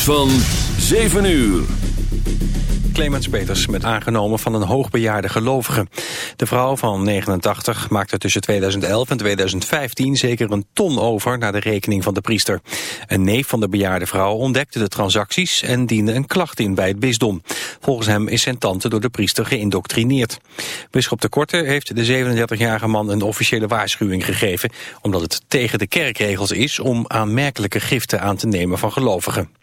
van 7 uur. Clemens Peters met aangenomen van een hoogbejaarde gelovige. De vrouw van 89 maakte tussen 2011 en 2015 zeker een ton over naar de rekening van de priester. Een neef van de bejaarde vrouw ontdekte de transacties en diende een klacht in bij het bisdom. Volgens hem is zijn tante door de priester geïndoctrineerd. Bisschop de Korte heeft de 37-jarige man een officiële waarschuwing gegeven... omdat het tegen de kerkregels is om aanmerkelijke giften aan te nemen van gelovigen.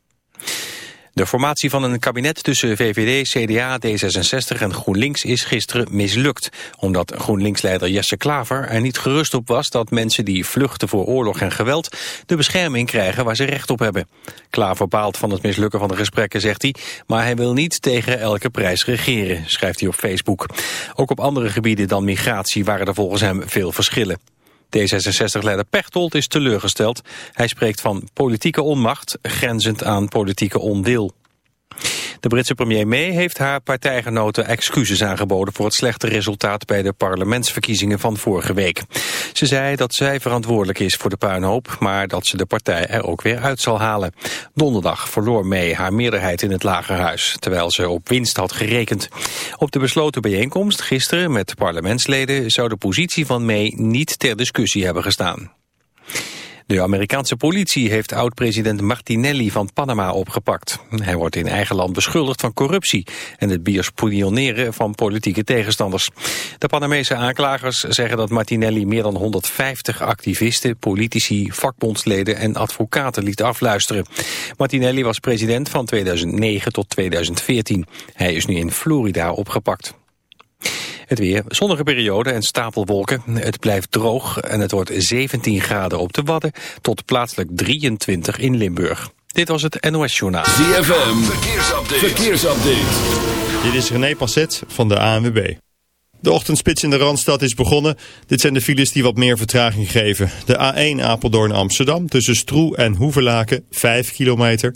De formatie van een kabinet tussen VVD, CDA, D66 en GroenLinks is gisteren mislukt. Omdat GroenLinks-leider Jesse Klaver er niet gerust op was dat mensen die vluchten voor oorlog en geweld de bescherming krijgen waar ze recht op hebben. Klaver baalt van het mislukken van de gesprekken, zegt hij, maar hij wil niet tegen elke prijs regeren, schrijft hij op Facebook. Ook op andere gebieden dan migratie waren er volgens hem veel verschillen. D66-leider Pechtold is teleurgesteld. Hij spreekt van politieke onmacht, grenzend aan politieke onwil. De Britse premier May heeft haar partijgenoten excuses aangeboden voor het slechte resultaat bij de parlementsverkiezingen van vorige week. Ze zei dat zij verantwoordelijk is voor de puinhoop, maar dat ze de partij er ook weer uit zal halen. Donderdag verloor May haar meerderheid in het lagerhuis, terwijl ze op winst had gerekend. Op de besloten bijeenkomst gisteren met parlementsleden zou de positie van May niet ter discussie hebben gestaan. De Amerikaanse politie heeft oud-president Martinelli van Panama opgepakt. Hij wordt in eigen land beschuldigd van corruptie en het biospioneren van politieke tegenstanders. De Panamese aanklagers zeggen dat Martinelli meer dan 150 activisten, politici, vakbondsleden en advocaten liet afluisteren. Martinelli was president van 2009 tot 2014. Hij is nu in Florida opgepakt. Het weer, zonnige periode en stapelwolken. Het blijft droog en het wordt 17 graden op de Wadden... tot plaatselijk 23 in Limburg. Dit was het NOS Journaal. ZFM, verkeersupdate. verkeersupdate. Dit is René Passet van de ANWB. De ochtendspits in de Randstad is begonnen. Dit zijn de files die wat meer vertraging geven. De A1 Apeldoorn Amsterdam tussen Stroe en Hoevelaken 5 kilometer...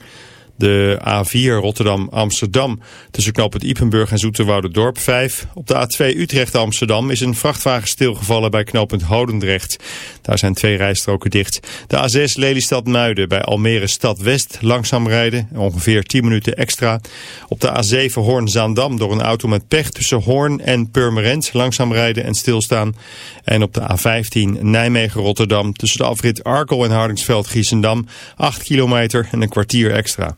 De A4 Rotterdam-Amsterdam tussen knoop het Ipenburg en Dorp 5. Op de A2 Utrecht-Amsterdam is een vrachtwagen stilgevallen bij knooppunt Hodendrecht. Daar zijn twee rijstroken dicht. De A6 Lelystad-Muiden bij Almere Stad-West langzaam rijden. Ongeveer 10 minuten extra. Op de A7 Hoorn-Zaandam door een auto met pech tussen Hoorn en Purmerend langzaam rijden en stilstaan. En op de A15 Nijmegen-Rotterdam tussen de afrit Arkel en Hardingsveld-Giessendam 8 kilometer en een kwartier extra.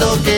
lo que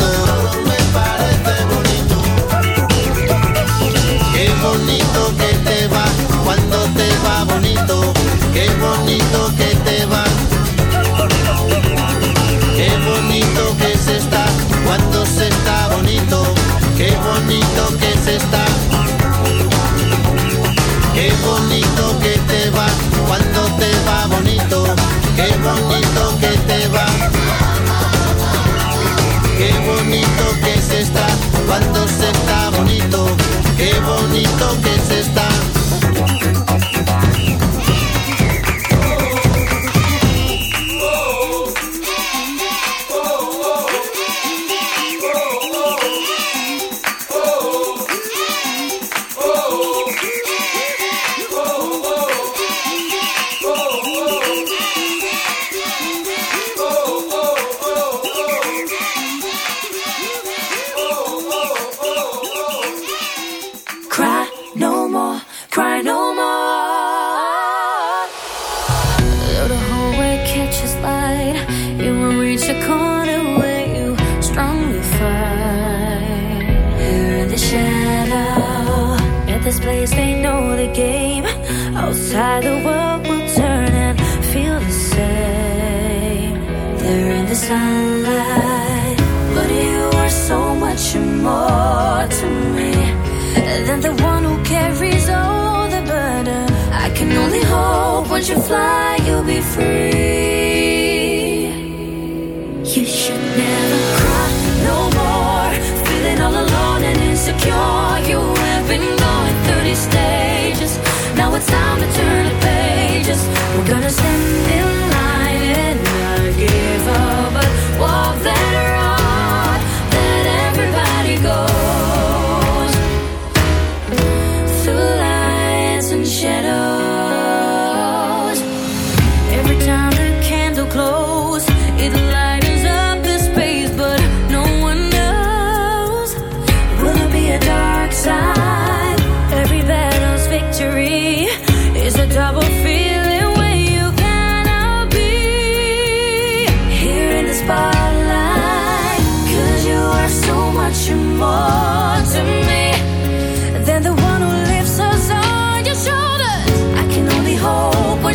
bonito.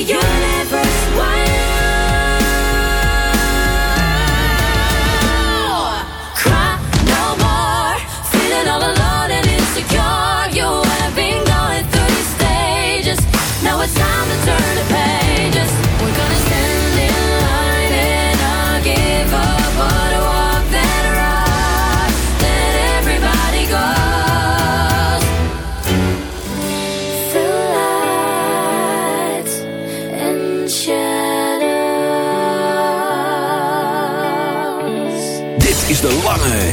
the universe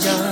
fire.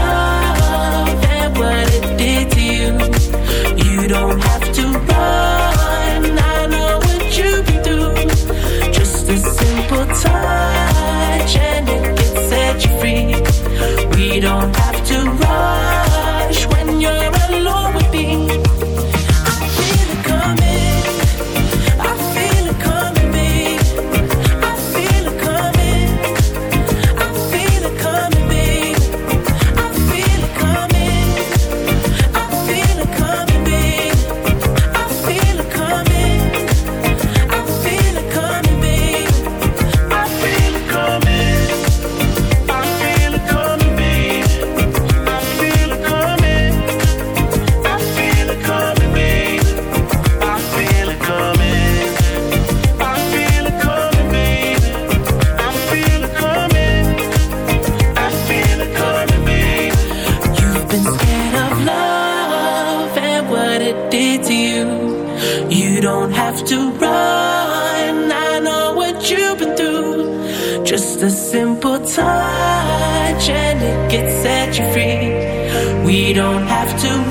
don't have to run just a simple touch and it gets set you free. We don't have to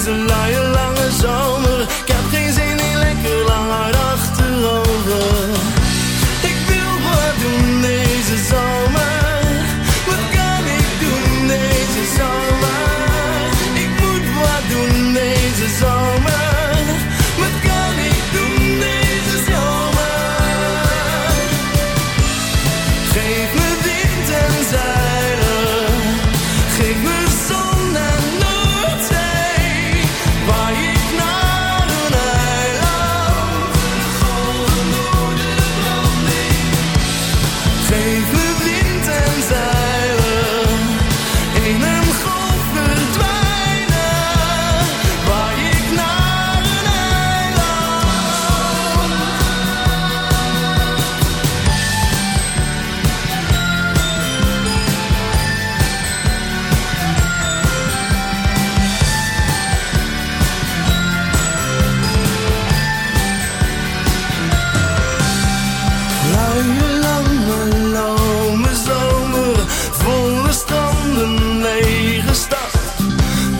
He's a liar. liar. lange, lange, lange zomer. Volle stranden, lege stad.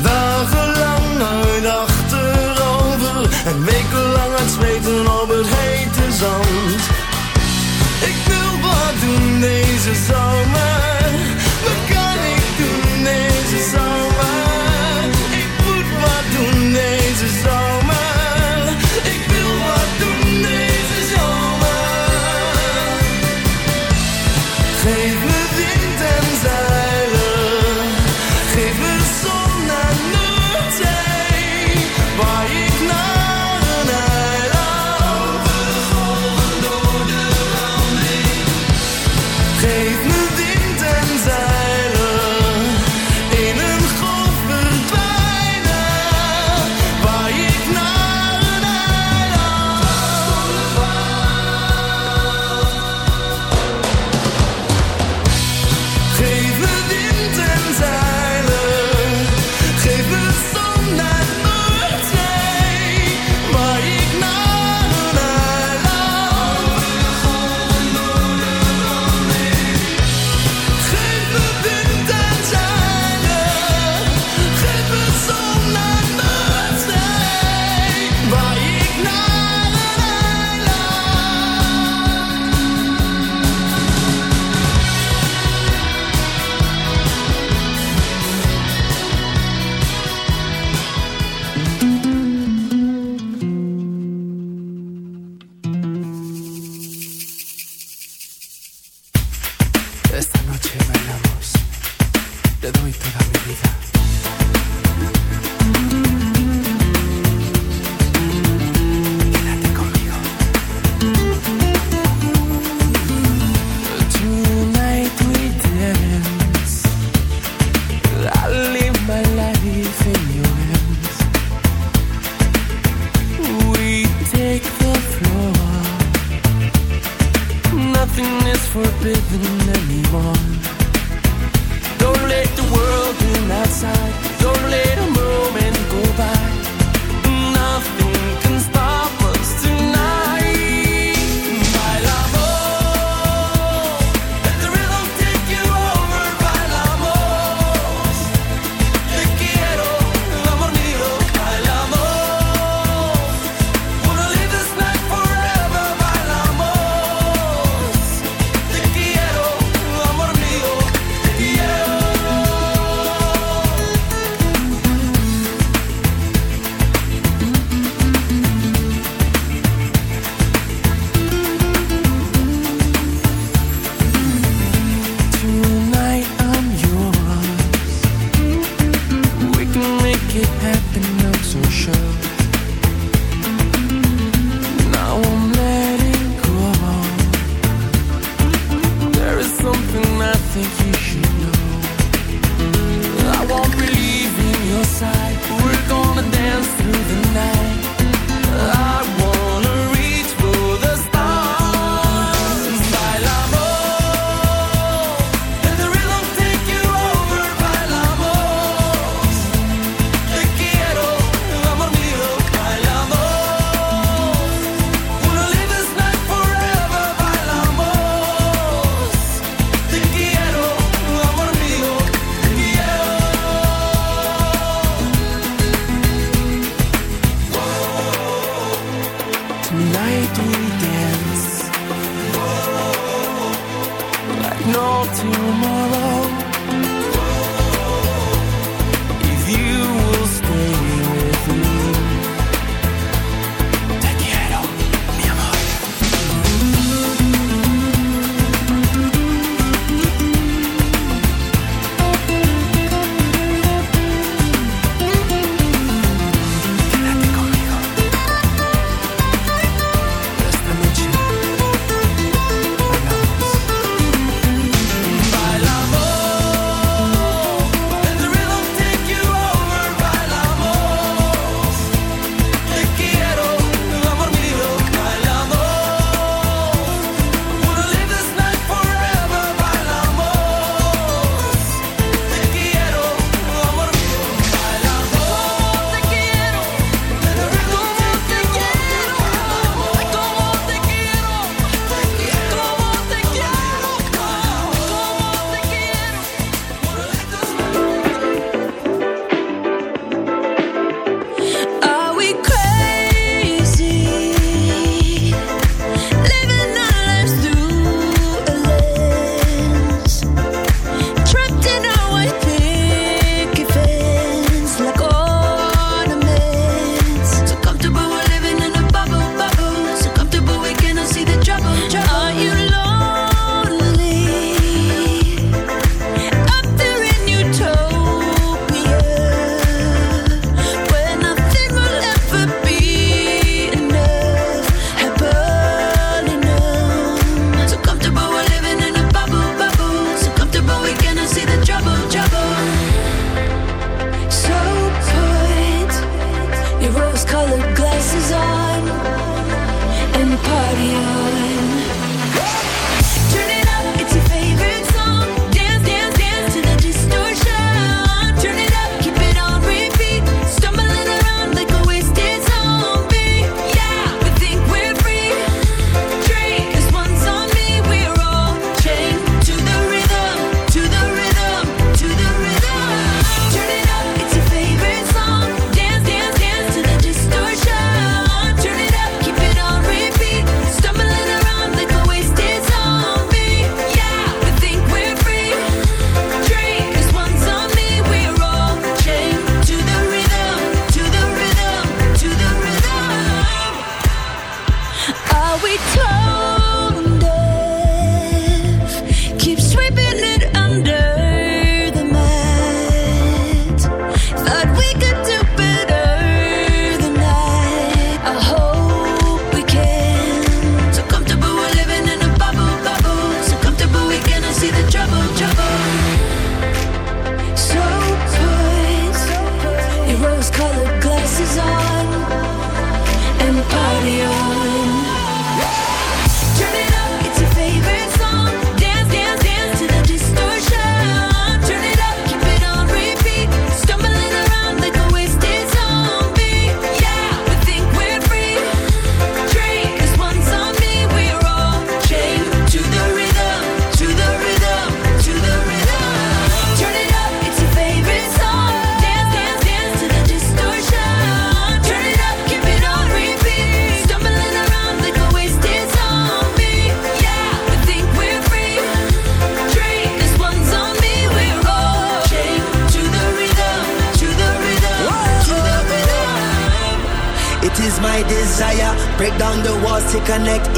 Dagenlang uit achterover. En wekenlang het zweten op het hete zand. Ik wil wat doen deze zomer.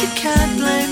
you can't blame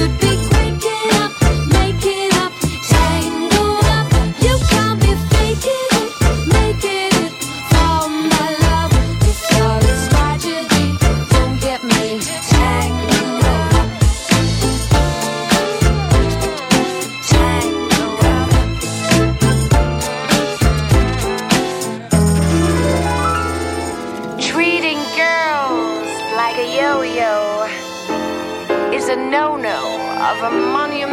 could be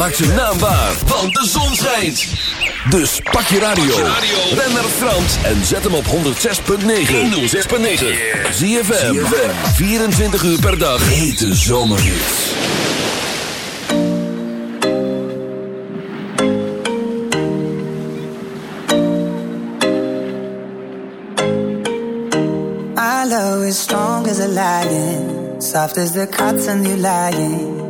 Maak zijn naam waar, want de zon schijnt. Dus pak je radio. Ben naar Frans en zet hem op 106.9. 106.9. ZFM. 24 uur per dag. Hete zomerhits. Our love is strong as a lion, soft as the cotton you lying.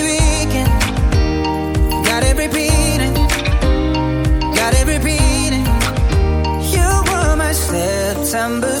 Numbers.